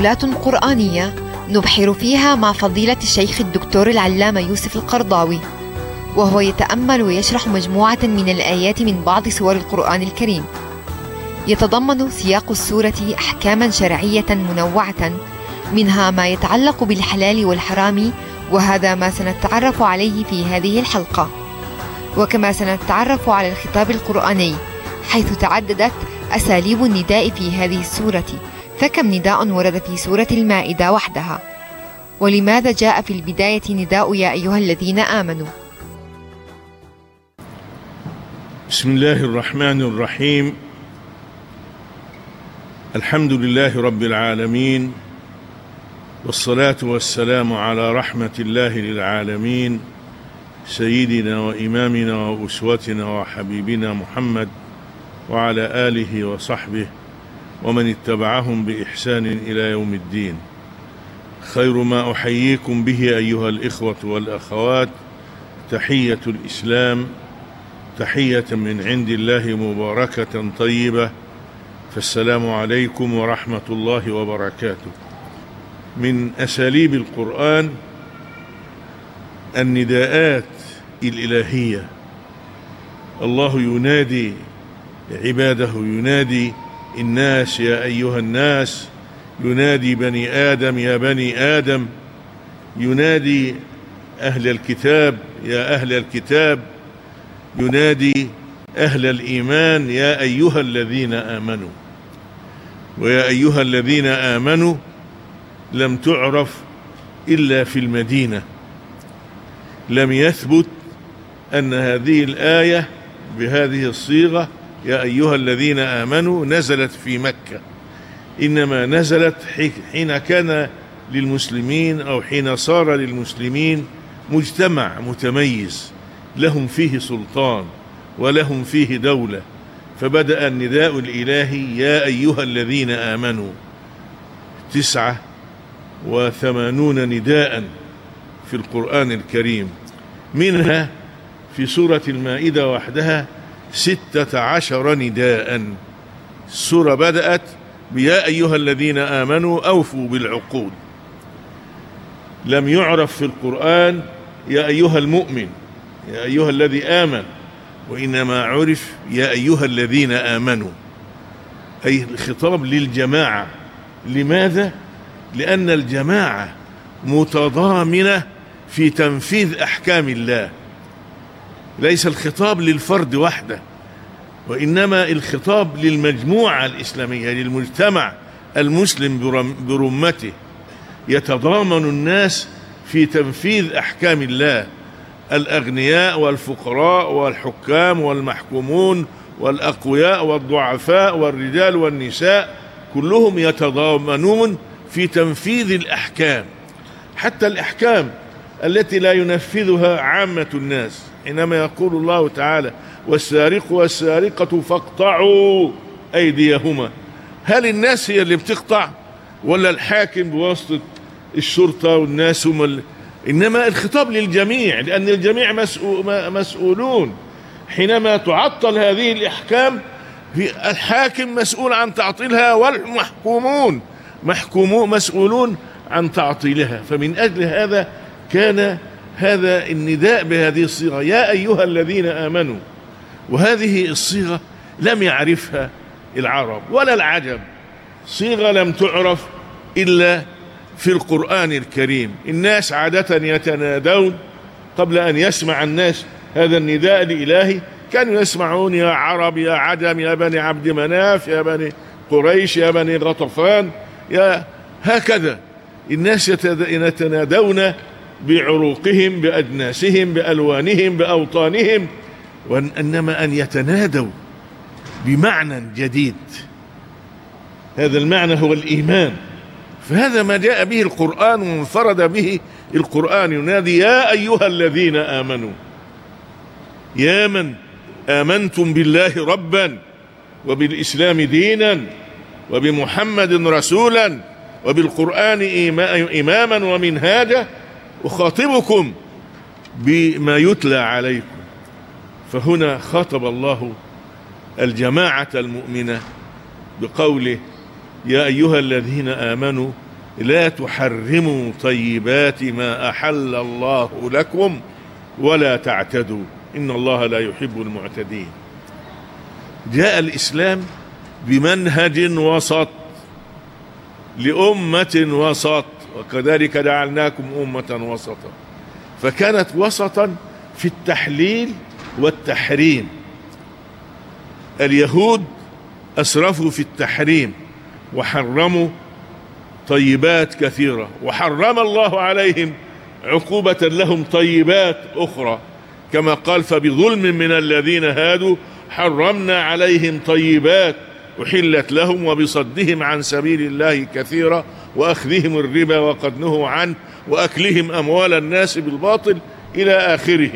تأملات قرآنية نبحر فيها مع فضيلة الشيخ الدكتور العلامة يوسف القرضاوي وهو يتأمل ويشرح مجموعة من الآيات من بعض سور القرآن الكريم. يتضمن سياق السورة أحكاما شرعية منوعة منها ما يتعلق بالحلال والحرام وهذا ما سنتعرف عليه في هذه الحلقة. وكما سنتعرف على الخطاب القرآني حيث تعددت أساليب النداء في هذه السورة. فكم نداء ورد في سورة المائدة وحدها. ولماذا جاء في البداية نداء يا أيها الذين آمنوا؟ بسم الله الرحمن الرحيم. الحمد لله رب العالمين والصلاة والسلام على رحمة الله للعالمين سيدنا وإمامنا وأسوتنا وحبيبنا محمد وعلى آله وصحبه ومن اتبعهم بإحسان إلى يوم الدين. خير ما أحييكم به أيها الإخوة والأخوات. تحية الإسلام. تحية من عند الله مباركة طيبة. فالسلام عليكم ورحمة الله وبركاته. من أساليب القرآن النداءات الإلهية. الله ينادي عباده ينادي الناس يا أيها الناس ينادي بني آدم يا بني آدم ينادي أهل الكتاب يا أهل الكتاب ينادي أهل الإيمان يا أيها الذين آمنوا. ويا أيها الذين آمنوا لم تعرف إلا في المدينة. لم يثبت أن هذه الآية بهذه الصيغة يا أيها الذين آمنوا نزلت في مكة. إنما نزلت حين كان للمسلمين أو حين صار للمسلمين مجتمع متميز. لهم فيه سلطان ولهم فيه دولة. فبدأ النداء الإلهي يا أيها الذين آمنوا. تسعة وثمانون نداء في القرآن الكريم. منها في سورة المائدة وحدها ستة عشر نداء. السورة بدأت بيا أيها الذين آمنوا أوفوا بالعقود. لم يعرف في القرآن يا أيها المؤمن يا أيها الذي آمن وإنما عرف يا أيها الذين آمنوا. أي الخطاب للجماعة. لماذا؟ لأن الجماعة متضامنة في تنفيذ أحكام الله. ليس الخطاب للفرد وحده وإنما الخطاب للمجموعة الإسلامية للمجتمع المسلم برمته. يتضامن الناس في تنفيذ أحكام الله الأغنياء والفقراء والحكام والمحكومون والأقوياء والضعفاء والرجال والنساء كلهم يتضامنون في تنفيذ الأحكام. حتى الأحكام التي لا ينفذها عامة الناس. حينما يقول الله تعالى والسارق والسارقة فاقطعوا أيديهما. هل الناس هي اللي بتقطع ولا الحاكم بواسطة الشرطة والناس هم اللي؟ إنما الخطاب للجميع لأن الجميع مسؤولون. حينما تعطل هذه الإحكام في الحاكم مسؤول عن تعطيلها والمحكومون محكومون مسؤولون عن تعطيلها. فمن أجل هذا كان هذا النداء بهذه الصيغة. يا أيها الذين آمنوا وهذه الصيغة لم يعرفها العرب ولا العجم. صيغة لم تعرف إلا في القرآن الكريم. الناس عادة يتنادون قبل أن يسمع الناس هذا النداء الإلهي. كانوا يسمعون يا عرب يا عجم يا بني عبد مناف يا بني قريش يا بني غطفان يا هكذا. الناس يتنادون بعروقهم بأجناسهم بألوانهم بأوطانهم وإنما أن يتنادوا بمعنى جديد. هذا المعنى هو الإيمان. فهذا ما جاء به القرآن وانفرد به القرآن. ينادي يا أيها الذين آمنوا يا من آمنتم بالله ربا وبالإسلام دينا وبمحمد رسولا وبالقرآن إماما ومنهاجا أخاطبكم بما يتلى عليكم. فهنا خاطب الله الجماعة المؤمنة بقوله يا أيها الذين آمنوا لا تحرموا طيبات ما أحل الله لكم ولا تعتدوا. إن الله لا يحب المعتدين. جاء الإسلام بمنهج وسط لأمة وسط وكذلك جعلناكم أمة وسطا. فكانت وسطا في التحليل والتحريم. اليهود أسرفوا في التحريم وحرموا طيبات كثيرة وحرم الله عليهم عقوبة لهم طيبات أخرى. كما قال فبظلم من الذين هادوا حرمنا عليهم طيبات أحلت لهم وبصدهم عن سبيل الله كثيرا. وأخذهم الربا وقد نهوا عنه وأكلهم أموال الناس بالباطل إلى آخره.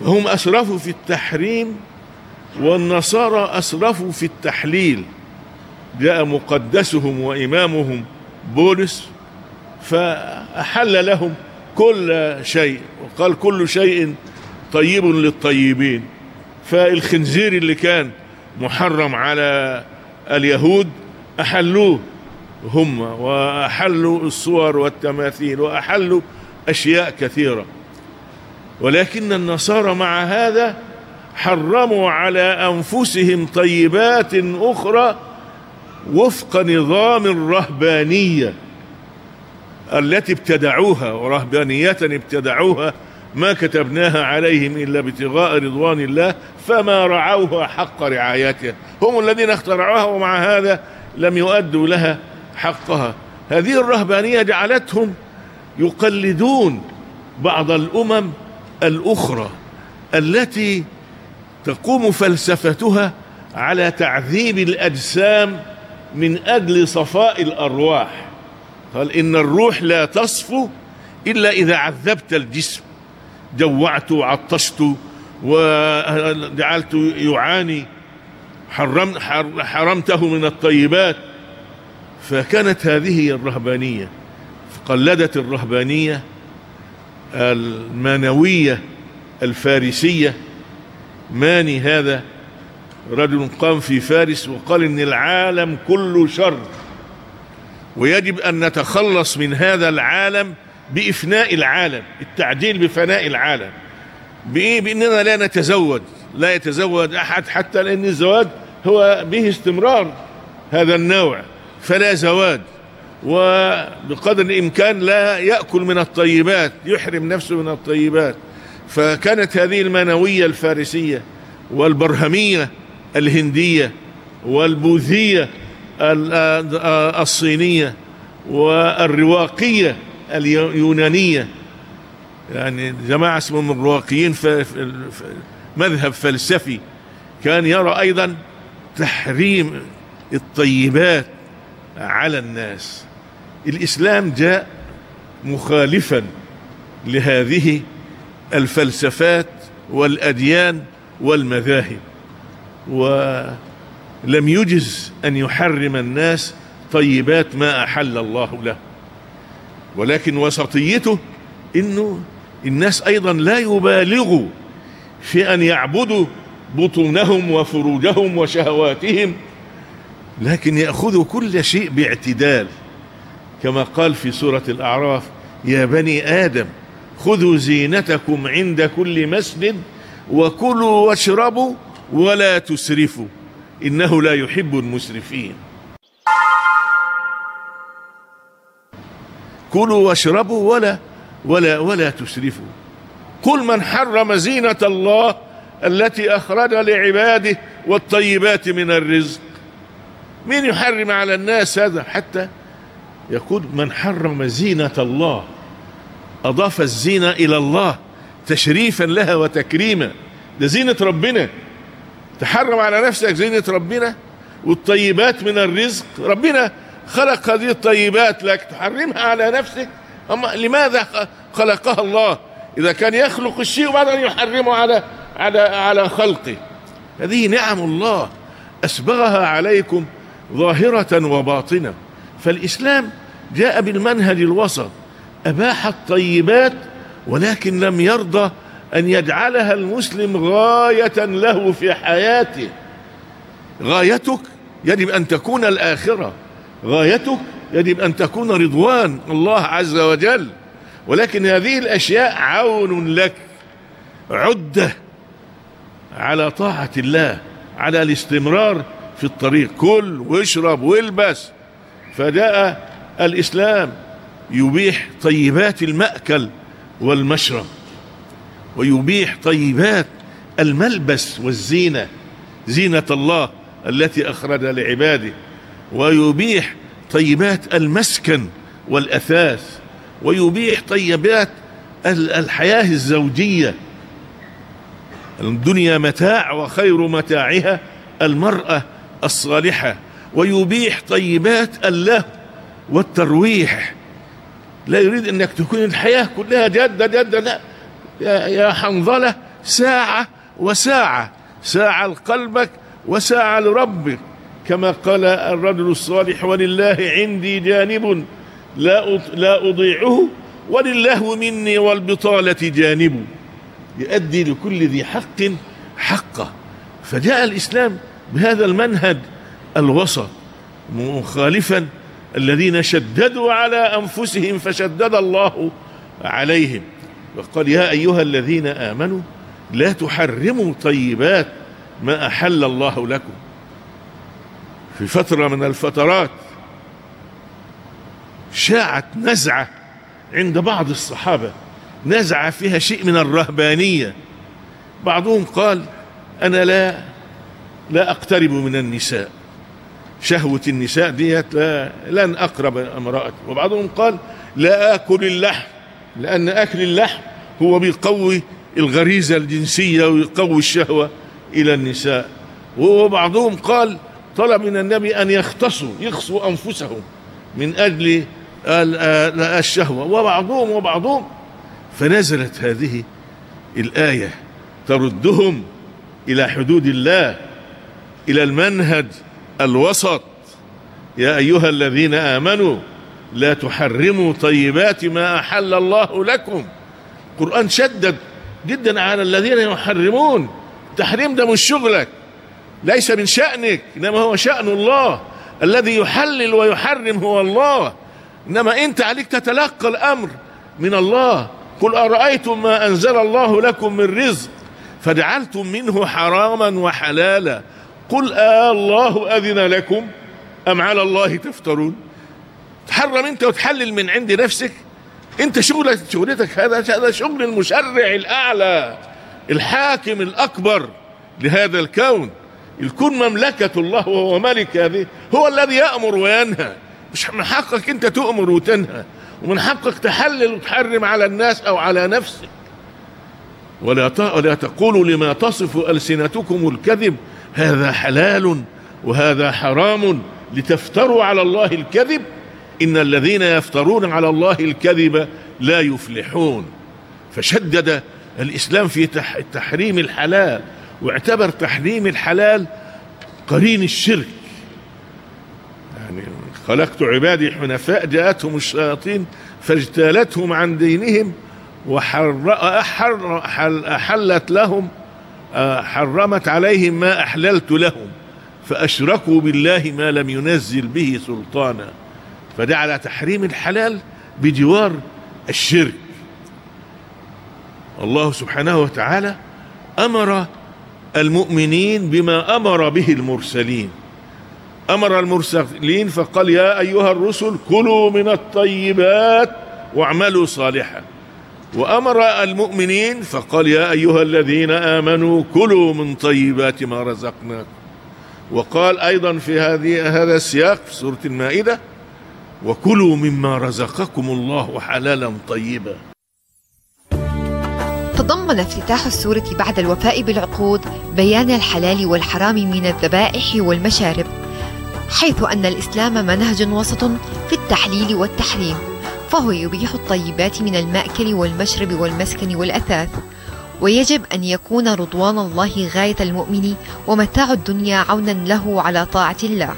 فهم أسرفوا في التحريم والنصارى أسرفوا في التحليل. جاء مقدسهم وإمامهم بولس فأحل لهم كل شيء وقال كل شيء طيب للطيبين. فالخنزير اللي كان محرم على اليهود أحلوه. هم وأحلوا الصور والتماثيل وأحلوا أشياء كثيرة. ولكن النصارى مع هذا حرموا على أنفسهم طيبات أخرى وفق نظام الرهبانية التي ابتدعوها ورهبانية ابتدعوها ما كتبناها عليهم إلا ابتغاء رضوان الله فما رعوها حق رعايتها. هم الذين اخترعوها ومع هذا لم يؤدوا لها حقها. هذه الرهبانية جعلتهم يقلدون بعض الأمم الأخرى التي تقوم فلسفتها على تعذيب الأجسام من أجل صفاء الأرواح. قال إن الروح لا تصفو إلا إذا عذبت الجسم. جوعت وعطشت وجعلت يعاني. حرم حرمته من الطيبات. فكانت هذه الرهبانية قلدت الرهبانية المانوية الفارسية. ماني هذا؟ رجل قام في فارس وقال إن العالم كله شر. ويجب أن نتخلص من هذا العالم بإفناء العالم التعجيل بفناء العالم. بايه بإننا لا نتزوج لا يتزوج أحد حتى لأن الزواج هو به استمرار هذا النوع. فلا زواج وبقدر الإمكان لا يأكل من الطيبات يحرم نفسه من الطيبات. فكانت هذه المانويه الفارسية والبرهمية الهندية والبوذية الصينية والرواقية اليونانية. يعني جماعة اسمهم الرواقيين مذهب فلسفي. كان يرى أيضا تحريم الطيبات على الناس. الإسلام جاء مخالفا لهذه الفلسفات والأديان والمذاهب ولم يجز أن يحرم الناس طيبات ما أحل الله له. ولكن وسطيته إنه الناس أيضا لا يبالغوا في أن يعبدوا بطونهم وفروجهم وشهواتهم لكن ياخذوا كل شيء باعتدال. كما قال في سورة الأعراف يا بني آدم خذوا زينتكم عند كل مسجد وكلوا واشربوا ولا تسرفوا إنه لا يحب المسرفين. كلوا واشربوا ولا ولا ولا تسرفوا. قل من حرم زينة الله التي أخرج لعباده والطيبات من الرزق مين يحرم على الناس هذا؟ حتى يقول من حرم زينة الله أضاف الزينة إلى الله تشريفا لها وتكريما. ده زينة ربنا. تحرم على نفسك زينة ربنا والطيبات من الرزق. ربنا خلق هذه الطيبات لك تحرمها على نفسك. أما لماذا خلقها الله؟ إذا كان يخلق الشيء وبعدين يحرمه على على على خلقه. هذه نعم الله. أسبغها عليكم ظاهرة وباطنة. فالإسلام جاء بالمنهج الوسط. أباح الطيبات ولكن لم يرضى أن يجعلها المسلم غاية له في حياته. غايتك يجب أن تكون الآخرة. غايتك يجب أن تكون رضوان الله عز وجل. ولكن هذه الأشياء عون لك. عدة على طاعة الله على الاستمرار في الطريق كل واشرب والبس. فجاء الإسلام يبيح طيبات المأكل والمشرب ويبيح طيبات الملبس والزينة زينة الله التي أخرج لعباده ويبيح طيبات المسكن والأثاث ويبيح طيبات الحياة الزوجية. الدنيا متاع وخير متاعها المرأة الصالحة ويبيح طيبات الله والترويح. لا يريد أنك تكون الحياة كلها جدة جدة لا. يا, حنظلة ساعة وساعة. ساعة لقلبك وساعة لربك. كما قال الرجل الصالح ولله عندي جانب لا لا أضيعه ولله مني والبطالة جانب. يؤدي لكل ذي حق حقه. فجاء الإسلام بهذا المنهج الوسط مخالفا الذين شددوا على أنفسهم فشدد الله عليهم. وقال يا أيها الذين آمنوا لا تحرموا طيبات ما أحل الله لكم. في فترة من الفترات شاعت نزعة عند بعض الصحابة نزعة فيها شيء من الرهبانية. بعضهم قال أنا لا لا أقترب من النساء. شهوة النساء ديت لا لن أقرب امرأتي وبعضهم قال لا آكل اللحم لأن أكل اللحم هو بيقوي الغريزة الجنسية ويقوي الشهوة إلى النساء. وبعضهم قال طلب من النبي أن يختصوا يخصوا أنفسهم من أجل الشهوة. وبعضهم وبعضهم فنزلت هذه الآية تردهم إلى حدود الله إلى المنهج الوسط. يا أيها الذين آمنوا لا تحرموا طيبات ما أحل الله لكم. القرآن شدد جدا على الذين يحرمون. التحريم ده مش شغلك ليس من شأنك إنما هو شأن الله. الذي يحلل ويحرم هو الله. إنما أنت عليك تتلقى الأمر من الله. قل أرأيتم ما أنزل الله لكم من رزق فجعلتم منه حراما وحلالا. قل آه الله أذن لكم أم على الله تفترون؟ تحرم أنت وتحلل من عند نفسك؟ أنت شغلك شغلتك هذا هذا شغل المشرع الأعلى الحاكم الأكبر لهذا الكون. الكون مملكة الله وهو ملك هذه هو الذي يأمر وينهى. مش من حقك أنت تؤمر وتنهى ومن حقك تحلل وتحرم على الناس أو على نفسك. ولا ولا تقولوا لما تصف ألسنتكم الكذب هذا حلال وهذا حرام لتفتروا على الله الكذب. إن الذين يفترون على الله الكذب لا يفلحون. فشدد الإسلام في تحريم الحلال واعتبر تحريم الحلال قرين الشرك. يعني خلقت عبادي حنفاء جاءتهم الشياطين فاجتالتهم عن دينهم وأحلت لهم حرمت عليهم ما أحللت لهم فأشركوا بالله ما لم ينزل به سلطانا. فجعل تحريم الحلال بجوار الشرك. الله سبحانه وتعالى أمر المؤمنين بما أمر به المرسلين. أمر المرسلين فقال يا أيها الرسل كلوا من الطيبات واعملوا صالحا. وأمر المؤمنين فقال يا أيها الذين آمنوا كلوا من طيبات ما رزقناكم. وقال أيضا في هذه هذا السياق في سورة المائدة وكلوا مما رزقكم الله حلالا طيبا. تضمن افتتاح السورة بعد الوفاء بالعقود بيان الحلال والحرام من الذبائح والمشارب حيث أن الإسلام منهج وسط في التحليل والتحريم. فهو يبيح الطيبات من المأكل والمشرب والمسكن والأثاث ويجب أن يكون رضوان الله غاية المؤمن ومتاع الدنيا عونا له على طاعة الله.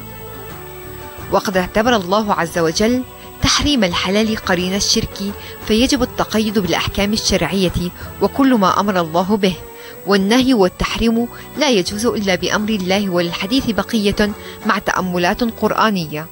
وقد اعتبر الله عز وجل تحريم الحلال قرين الشرك فيجب التقيد بالأحكام الشرعية وكل ما أمر الله به. والنهي والتحريم لا يجوز إلا بأمر الله وللحديث بقية مع تأملات قرآنية.